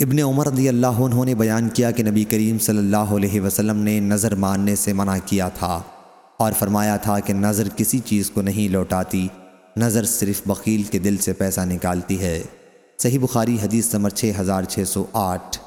ابن عمر رضی اللہ عنہ نے بیان کیا کہ نبی کریم صلی اللہ علیہ وسلم نے نظر ماننے سے منع کیا تھا اور فرمایا تھا کہ نظر کسی چیز کو نہیں لوٹاتی، نظر صرف بخیل کے دل سے پیسہ نکالتی ہے۔ صحیح بخاری حدیث نمبر 6608